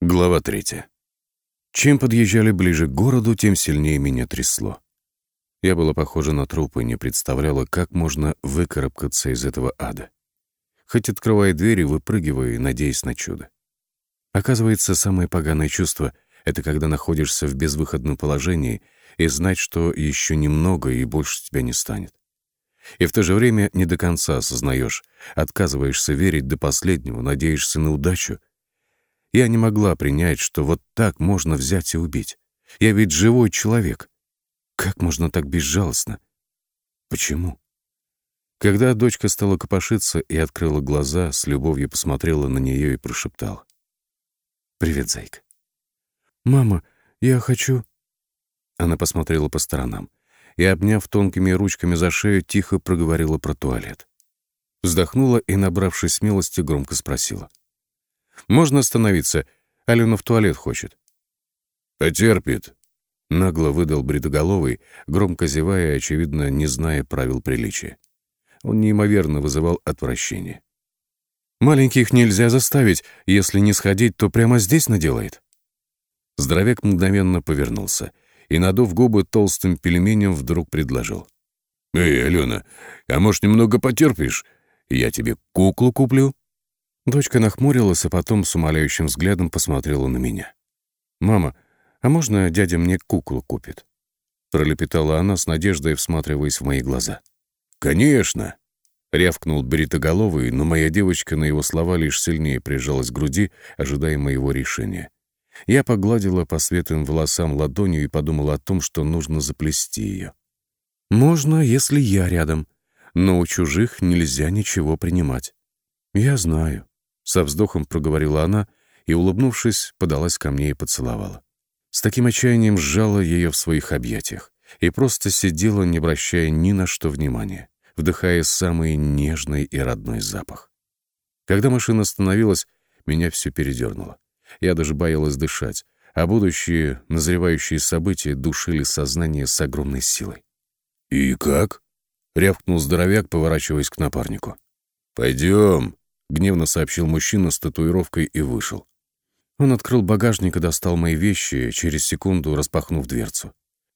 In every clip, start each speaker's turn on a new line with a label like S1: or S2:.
S1: Глава третья. Чем подъезжали ближе к городу, тем сильнее меня трясло. Я была похожа на труп и не представляла, как можно выкарабкаться из этого ада. Хоть открывая двери, выпрыгивая и надеясь на чудо. Оказывается, самое поганое чувство — это когда находишься в безвыходном положении и знать, что еще немного и больше тебя не станет. И в то же время не до конца осознаешь, отказываешься верить до последнего, надеешься на удачу — я не могла принять, что вот так можно взять и убить. Я ведь живой человек. Как можно так безжалостно? Почему? Когда дочка стала копошиться и открыла глаза, с любовью посмотрела на нее и прошептала. «Привет, зайка». «Мама, я хочу...» Она посмотрела по сторонам и, обняв тонкими ручками за шею, тихо проговорила про туалет. Вздохнула и, набравшись смелости, громко спросила. Можно остановиться? Алена в туалет хочет».
S2: «Потерпит», —
S1: нагло выдал бритоголовый, громко зевая, очевидно, не зная правил приличия. Он неимоверно вызывал отвращение. «Маленьких нельзя заставить, если не сходить, то прямо здесь наделает». Здоровяк мгновенно повернулся и, надув губы толстым пельменем, вдруг предложил.
S2: «Эй, Алена, а может, немного потерпишь? Я тебе куклу куплю?»
S1: Дочка нахмурилась, а потом с умоляющим взглядом посмотрела на меня. «Мама, а можно дядя мне куклу купит?» Пролепетала она с надеждой, всматриваясь в мои глаза.
S2: «Конечно!»
S1: — рявкнул бритоголовый, но моя девочка на его слова лишь сильнее прижалась к груди, ожидая моего решения. Я погладила по светлым волосам ладонью и подумала о том, что нужно заплести ее. «Можно, если я рядом, но у чужих нельзя ничего принимать». «Я знаю», со вздохом проговорила она и, улыбнувшись, подалась ко мне и поцеловала. С таким отчаянием сжала ее в своих объятиях и просто сидела, не обращая ни на что внимания, вдыхая самый нежный и родной запах. Когда машина остановилась, меня все передернуло. Я даже боялась дышать, а будущие, назревающие события душили сознание с огромной силой.
S2: «И как?» — рявкнул здоровяк, поворачиваясь к напарнику.
S1: «Пойдем», — гневно сообщил мужчина с татуировкой и вышел. Он открыл багажник и достал мои вещи, через секунду распахнув дверцу.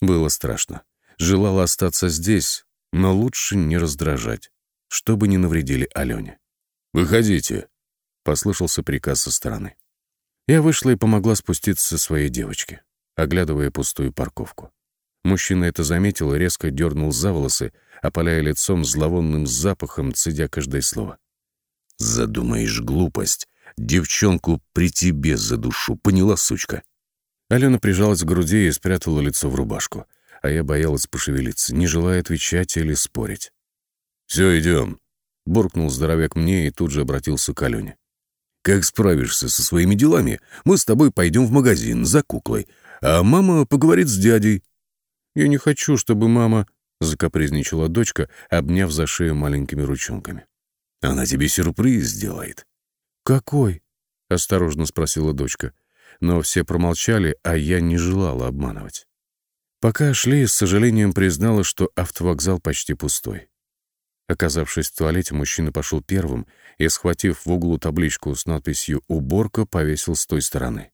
S1: Было страшно. Желала остаться здесь, но лучше не раздражать, чтобы не навредили Алене.
S2: «Выходите», —
S1: послышался приказ со стороны. Я вышла и помогла спуститься своей девочке, оглядывая пустую парковку. Мужчина это заметил и резко дернул за волосы, опаляя лицом зловонным запахом, цедя каждое слово.
S2: Задумаешь глупость. Девчонку при тебе за душу, поняла, сучка?
S1: Алена прижалась к груди и спрятала лицо в рубашку, а я боялась пошевелиться, не желая отвечать или спорить.
S2: «Все, идем», —
S1: буркнул здоровяк мне и тут же обратился к Алене.
S2: «Как справишься со своими делами, мы с тобой пойдем в магазин за куклой, а мама поговорит с дядей».
S1: «Я не хочу, чтобы мама...» — закапризничала дочка, обняв за шею маленькими ручонками.
S2: Она тебе сюрприз сделает».
S1: «Какой?» — осторожно спросила дочка. Но все промолчали, а я не желала обманывать. Пока шли, с сожалением признала, что автовокзал почти пустой. Оказавшись в туалете, мужчина пошел первым и, схватив в углу табличку с надписью «Уборка», повесил с той стороны.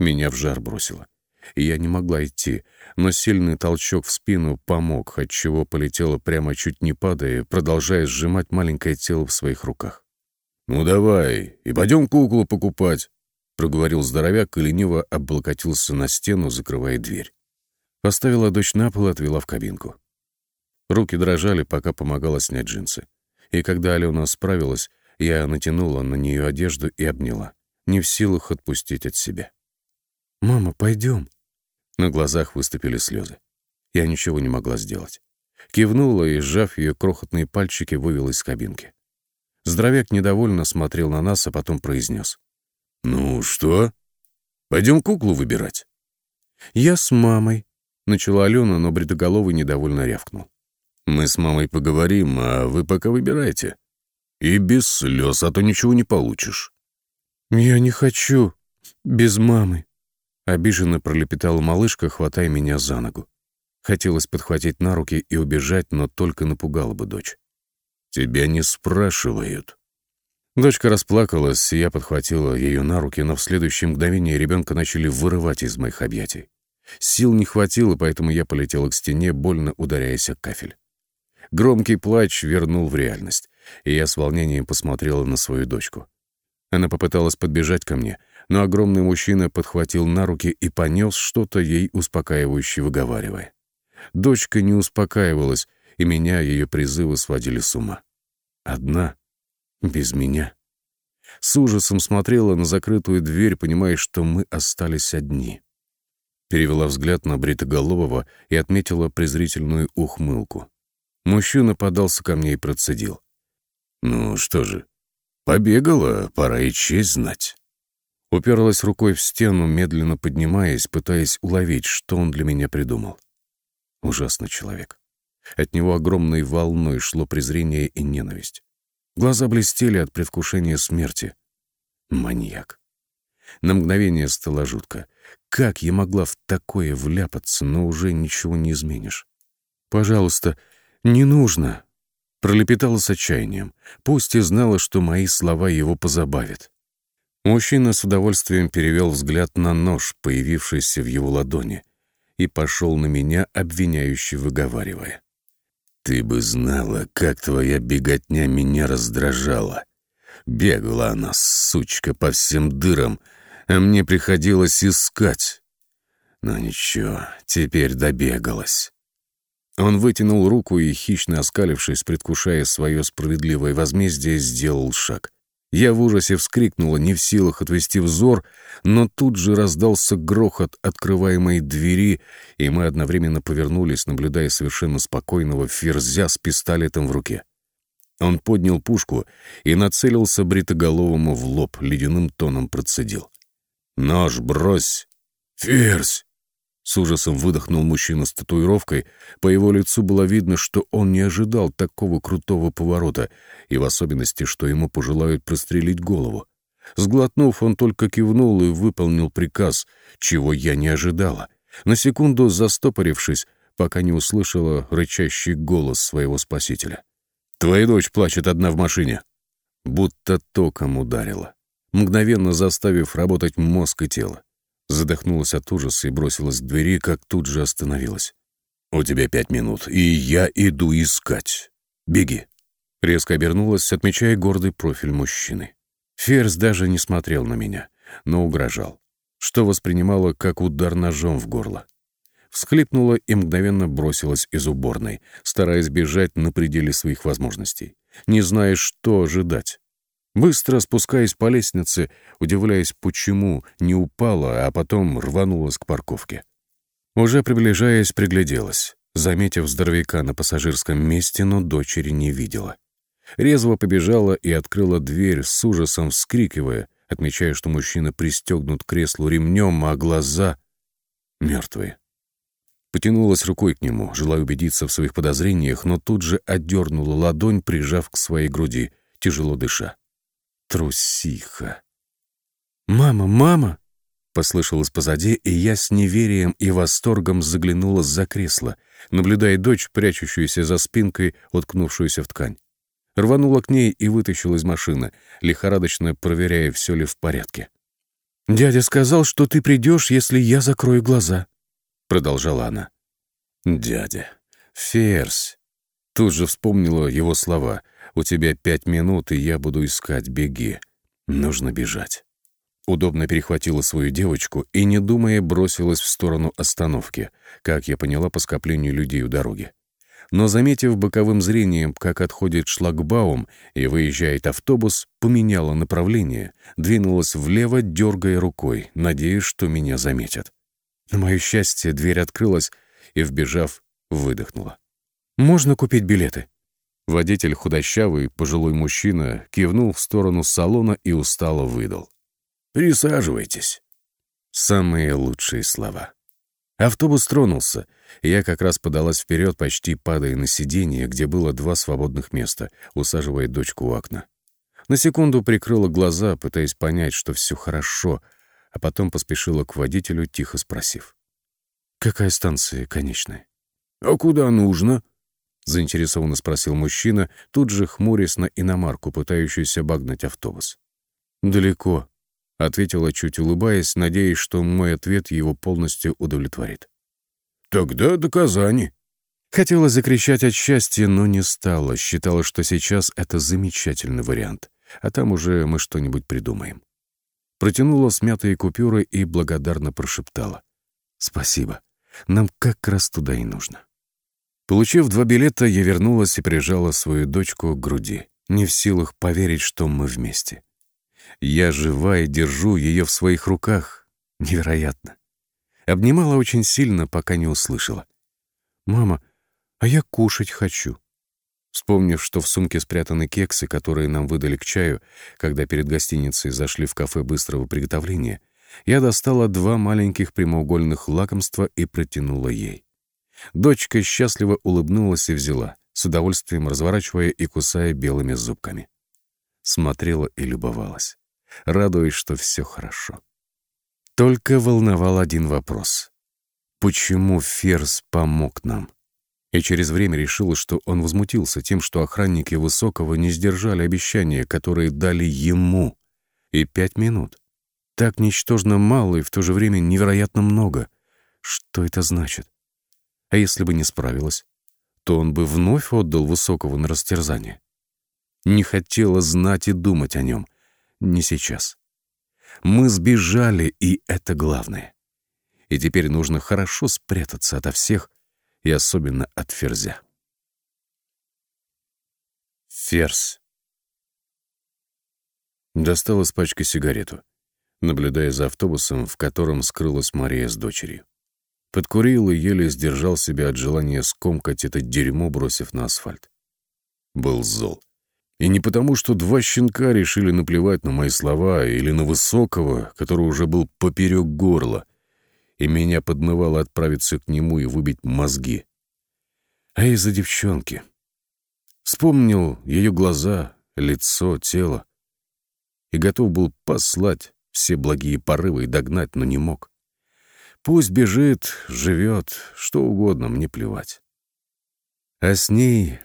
S1: Меня в жар бросило я не могла идти, но сильный толчок в спину помог, отчего полетела прямо чуть не падая, продолжая сжимать маленькое тело в своих руках.
S2: «Ну давай, и пойдем куклу покупать», — проговорил здоровяк и лениво облокотился на стену, закрывая дверь.
S1: Поставила дочь на пол и отвела в кабинку. Руки дрожали, пока помогала снять джинсы. И когда Алена справилась, я натянула на нее одежду и обняла, не в силах отпустить от себя. «Мама, пойдем», на глазах выступили слезы. Я ничего не могла сделать. Кивнула и, сжав ее крохотные пальчики, вывела из кабинки. Здоровяк недовольно смотрел на нас, а потом произнес.
S2: «Ну что? Пойдем куклу выбирать?»
S1: «Я с мамой», — начала Алена, но бредоголовый недовольно рявкнул.
S2: «Мы с мамой поговорим, а вы пока выбирайте. И без слез, а то ничего не получишь».
S1: «Я не хочу без мамы», Обиженно пролепетала малышка, хватая меня за ногу. Хотелось подхватить на руки и убежать, но только напугала бы дочь.
S2: «Тебя не спрашивают».
S1: Дочка расплакалась, и я подхватила ее на руки, но в следующее мгновение ребенка начали вырывать из моих объятий. Сил не хватило, поэтому я полетела к стене, больно ударяясь о кафель. Громкий плач вернул в реальность, и я с волнением посмотрела на свою дочку. Она попыталась подбежать ко мне, но огромный мужчина подхватил на руки и понес что-то ей успокаивающе выговаривая. Дочка не успокаивалась, и меня ее призывы сводили с ума. Одна, без меня. С ужасом смотрела на закрытую дверь, понимая, что мы остались одни. Перевела взгляд на Бритоголового и отметила презрительную ухмылку. Мужчина подался ко мне и процедил. «Ну что же, побегала, пора и честь знать». Уперлась рукой в стену, медленно поднимаясь, пытаясь уловить, что он для меня придумал. Ужасный человек. От него огромной волной шло презрение и ненависть. Глаза блестели от предвкушения смерти. Маньяк. На мгновение стало жутко. Как я могла в такое вляпаться, но уже ничего не изменишь? «Пожалуйста, не нужно!» Пролепетала с отчаянием. Пусть и знала, что мои слова его позабавят. Мужчина с удовольствием перевел взгляд на нож, появившийся в его ладони, и пошел на меня, обвиняюще выговаривая. «Ты бы знала, как твоя беготня меня раздражала. Бегала она, сучка, по всем дырам, а мне приходилось искать. Но ничего, теперь добегалась». Он вытянул руку и, хищно оскалившись, предвкушая свое справедливое возмездие, сделал шаг — я в ужасе вскрикнула, не в силах отвести взор, но тут же раздался грохот открываемой двери, и мы одновременно повернулись, наблюдая совершенно спокойного ферзя с пистолетом в руке. Он поднял пушку и нацелился бритоголовому в лоб, ледяным тоном процедил. «Нож брось!» «Ферзь!» С ужасом выдохнул мужчина с татуировкой. По его лицу было видно, что он не ожидал такого крутого поворота, и в особенности, что ему пожелают прострелить голову. Сглотнув, он только кивнул и выполнил приказ, чего я не ожидала. На секунду застопорившись, пока не услышала рычащий голос своего спасителя. «Твоя дочь плачет одна в машине!» Будто током ударила, мгновенно заставив работать мозг и тело. Задохнулась от ужаса и бросилась к двери, как тут же остановилась. «У тебя пять минут, и я иду искать. Беги!» Резко обернулась, отмечая гордый профиль мужчины. Ферзь даже не смотрел на меня, но угрожал, что воспринимала как удар ножом в горло. Всхлипнула и мгновенно бросилась из уборной, стараясь бежать на пределе своих возможностей, не зная, что ожидать. Быстро спускаясь по лестнице, удивляясь, почему не упала, а потом рванулась к парковке. Уже приближаясь, пригляделась, заметив здоровяка на пассажирском месте, но дочери не видела. Резво побежала и открыла дверь, с ужасом вскрикивая, отмечая, что мужчина пристегнут к креслу ремнем, а глаза — мертвые. Потянулась рукой к нему, желая убедиться в своих подозрениях, но тут же отдернула ладонь, прижав к своей груди, тяжело дыша. Трусиха. «Мама, мама!» — послышалось позади, и я с неверием и восторгом заглянула за кресло, наблюдая дочь, прячущуюся за спинкой, уткнувшуюся в ткань. Рванула к ней и вытащила из машины, лихорадочно проверяя, все ли в порядке. «Дядя сказал, что ты придешь, если я закрою глаза», — продолжала она. «Дядя, ферзь!» Тут же вспомнила его слова — у тебя пять минут, и я буду искать. Беги. Нужно бежать». Удобно перехватила свою девочку и, не думая, бросилась в сторону остановки, как я поняла по скоплению людей у дороги. Но, заметив боковым зрением, как отходит шлагбаум и выезжает автобус, поменяла направление, двинулась влево, дергая рукой, надеясь, что меня заметят. На мое счастье, дверь открылась и, вбежав, выдохнула. «Можно купить билеты?» Водитель, худощавый, пожилой мужчина, кивнул в сторону салона и устало выдал. «Присаживайтесь». Самые лучшие слова. Автобус тронулся, я как раз подалась вперед, почти падая на сиденье, где было два свободных места, усаживая дочку у окна. На секунду прикрыла глаза, пытаясь понять, что все хорошо, а потом поспешила к водителю, тихо спросив. «Какая станция конечная?» «А куда нужно?» Заинтересованно спросил мужчина, тут же хмурясь на иномарку, пытающуюся обогнать автобус. «Далеко», — ответила, чуть улыбаясь, надеясь, что мой ответ его полностью удовлетворит.
S2: «Тогда до Казани».
S1: Хотела закричать от счастья, но не стала. Считала, что сейчас это замечательный вариант, а там уже мы что-нибудь придумаем. Протянула смятые купюры и благодарно прошептала. «Спасибо. Нам как раз туда и нужно». Получив два билета, я вернулась и прижала свою дочку к груди, не в силах поверить, что мы вместе. Я жива и держу ее в своих руках. Невероятно. Обнимала очень сильно, пока не услышала. «Мама, а я кушать хочу». Вспомнив, что в сумке спрятаны кексы, которые нам выдали к чаю, когда перед гостиницей зашли в кафе быстрого приготовления, я достала два маленьких прямоугольных лакомства и протянула ей. Дочка счастливо улыбнулась и взяла, с удовольствием разворачивая и кусая белыми зубками. Смотрела и любовалась, радуясь, что все хорошо. Только волновал один вопрос. Почему Ферс помог нам? И через время решила, что он возмутился тем, что охранники Высокого не сдержали обещания, которые дали ему. И пять минут. Так ничтожно мало и в то же время невероятно много. Что это значит? А если бы не справилась, то он бы вновь отдал Высокого на растерзание. Не хотела знать и думать о нем. Не сейчас. Мы сбежали, и это главное. И теперь нужно хорошо спрятаться ото всех, и особенно от ферзя. Ферзь. Достал из пачки сигарету, наблюдая за автобусом, в котором скрылась Мария с дочерью. Подкурил и еле сдержал себя от желания скомкать это дерьмо, бросив на асфальт. Был зол. И не потому, что два щенка решили наплевать на мои слова или на Высокого, который уже был поперек горла, и меня подмывало отправиться к нему и выбить мозги. А из-за девчонки. Вспомнил ее глаза, лицо, тело. И готов был послать все благие порывы и догнать, но не мог. Пусть бежит, живет, что угодно, мне плевать. А с ней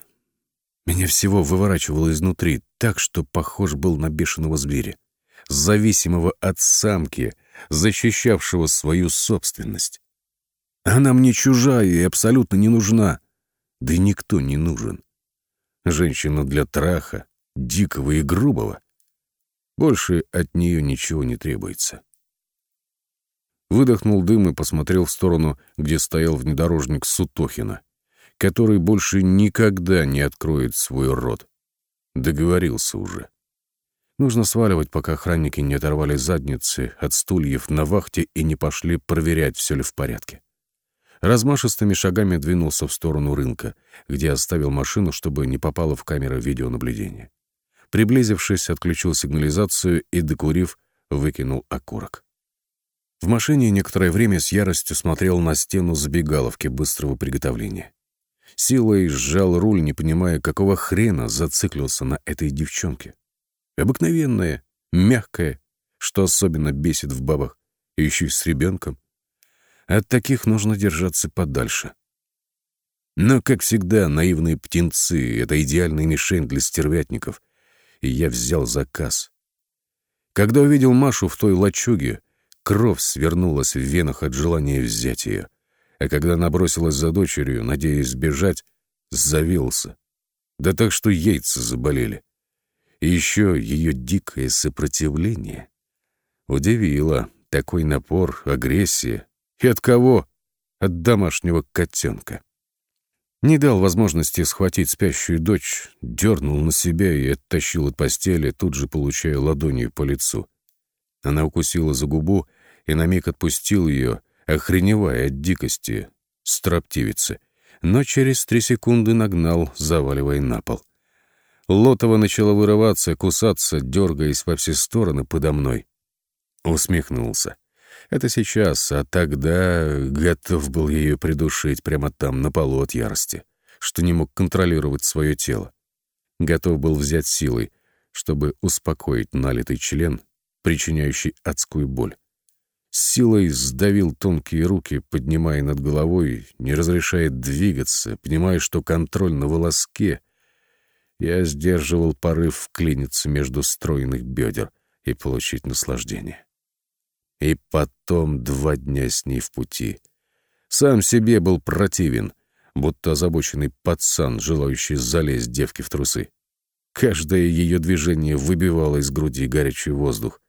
S1: меня всего выворачивало изнутри, так что похож был на бешеного зверя, зависимого от самки, защищавшего свою собственность. Она мне чужая и абсолютно не нужна. Да и никто не нужен. Женщина для траха, дикого и грубого. Больше от нее ничего не требуется. Выдохнул дым и посмотрел в сторону, где стоял внедорожник Сутохина, который больше никогда не откроет свой рот. Договорился уже. Нужно сваливать, пока охранники не оторвали задницы от стульев на вахте и не пошли проверять, все ли в порядке. Размашистыми шагами двинулся в сторону рынка, где оставил машину, чтобы не попала в камеру видеонаблюдения. Приблизившись, отключил сигнализацию и, докурив, выкинул окурок. В машине некоторое время с яростью смотрел на стену забегаловки быстрого приготовления. Силой сжал руль, не понимая, какого хрена зациклился на этой девчонке. Обыкновенная, мягкая, что особенно бесит в бабах, и еще и с ребенком. От таких нужно держаться подальше. Но, как всегда, наивные птенцы — это идеальная мишень для стервятников, и я взял заказ. Когда увидел Машу в той лачуге, Кровь свернулась в венах от желания взять ее. А когда набросилась за дочерью, надеясь сбежать, завился. Да так, что яйца заболели. И еще ее дикое сопротивление. Удивило такой напор, агрессия. И от кого? От домашнего котенка. Не дал возможности схватить спящую дочь, дернул на себя и оттащил от постели, тут же получая ладонью по лицу. Она укусила за губу и на миг отпустил ее, охреневая от дикости, строптивицы, но через три секунды нагнал, заваливая на пол. Лотова начала вырываться, кусаться, дергаясь во все стороны подо мной. Усмехнулся. Это сейчас, а тогда готов был ее придушить прямо там, на полу от ярости, что не мог контролировать свое тело. Готов был взять силой, чтобы успокоить налитый член причиняющий адскую боль. Силой сдавил тонкие руки, поднимая над головой, не разрешая двигаться, понимая, что контроль на волоске. Я сдерживал порыв вклиниться между стройных бедер и получить наслаждение. И потом два дня с ней в пути. Сам себе был противен, будто озабоченный пацан, желающий залезть девке в трусы. Каждое ее движение выбивало из груди горячий воздух.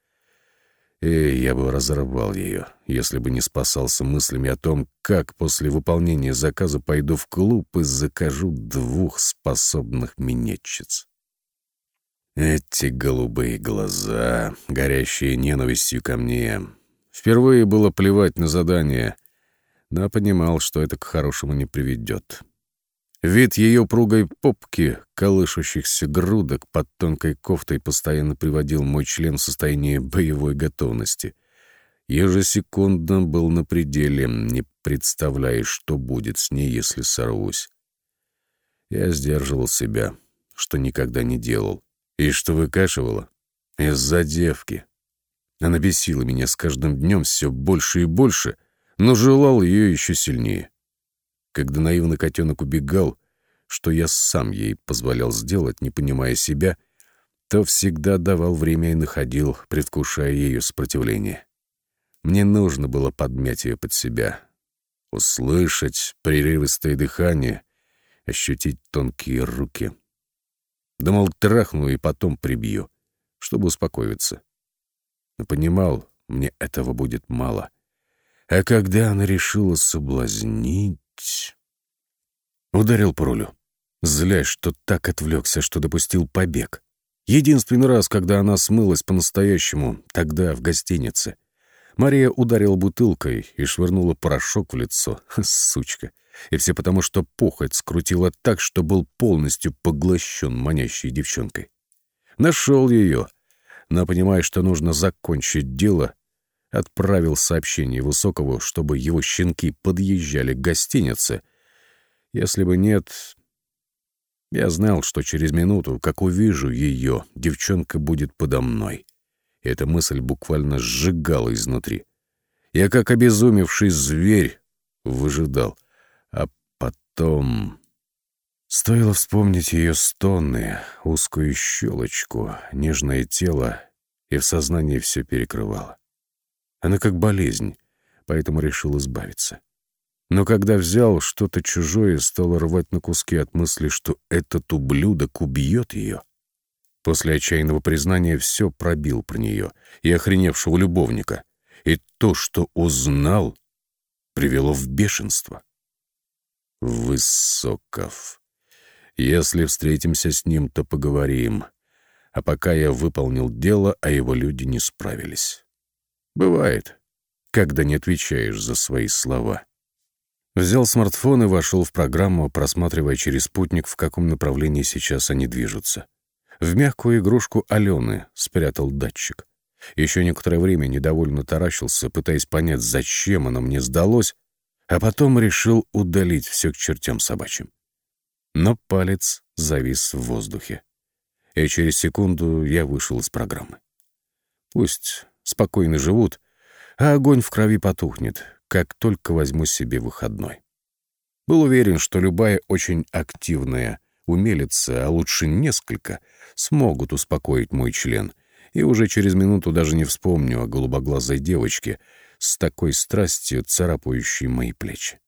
S1: И я бы разорвал ее, если бы не спасался мыслями о том, как после выполнения заказа пойду в клуб и закажу двух способных минетчиц. Эти голубые глаза, горящие ненавистью ко мне. Впервые было плевать на задание, но понимал, что это к хорошему не приведет. Вид ее пругой попки, колышущихся грудок под тонкой кофтой постоянно приводил мой член в состояние боевой готовности. Ежесекундно был на пределе, не представляя, что будет с ней, если сорвусь. Я сдерживал себя, что никогда не делал. И что выкашивало? Из-за девки. Она бесила меня с каждым днем все больше и больше, но желал ее еще сильнее. Когда наивный котенок убегал, что я сам ей позволял сделать, не понимая себя, то всегда давал время и находил, предвкушая ее сопротивление. Мне нужно было подмять ее под себя, услышать прерывистое дыхание, ощутить тонкие руки. Думал, трахну и потом прибью, чтобы успокоиться. Но понимал, мне этого будет мало. А когда она решила соблазнить... Ударил по рулю, злясь, что так отвлекся, что допустил побег. Единственный раз, когда она смылась по-настоящему, тогда в гостинице. Мария ударила бутылкой и швырнула порошок в лицо. Сучка. И все потому, что похоть скрутила так, что был полностью поглощен манящей девчонкой. Нашел ее, но, понимая, что нужно закончить дело, отправил сообщение Высокову, чтобы его щенки подъезжали к гостинице. Если бы нет... Я знал, что через минуту, как увижу ее, девчонка будет подо мной. Эта мысль буквально сжигала изнутри. Я, как обезумевший зверь, выжидал. А потом... Стоило вспомнить ее стоны, узкую щелочку, нежное тело, и в сознании все перекрывало. Она как болезнь, поэтому решил избавиться. Но когда взял что-то чужое, стал рвать на куски от мысли, что этот ублюдок убьет ее. После отчаянного признания все пробил про нее и охреневшего любовника. И то, что узнал, привело в бешенство. Высоков. Если встретимся с ним, то поговорим. А пока я выполнил дело, а его люди не справились. Бывает, когда не отвечаешь за свои слова. Взял смартфон и вошел в программу, просматривая через спутник, в каком направлении сейчас они движутся. В мягкую игрушку Алены спрятал датчик. Еще некоторое время недовольно таращился, пытаясь понять, зачем оно мне сдалось, а потом решил удалить все к чертям собачьим. Но палец завис в воздухе. И через секунду я вышел из программы. Пусть спокойно живут, а огонь в крови потухнет, как только возьму себе выходной. Был уверен, что любая очень активная умелица, а лучше несколько, смогут успокоить мой член, и уже через минуту даже не вспомню о голубоглазой девочке с такой страстью, царапающей мои плечи.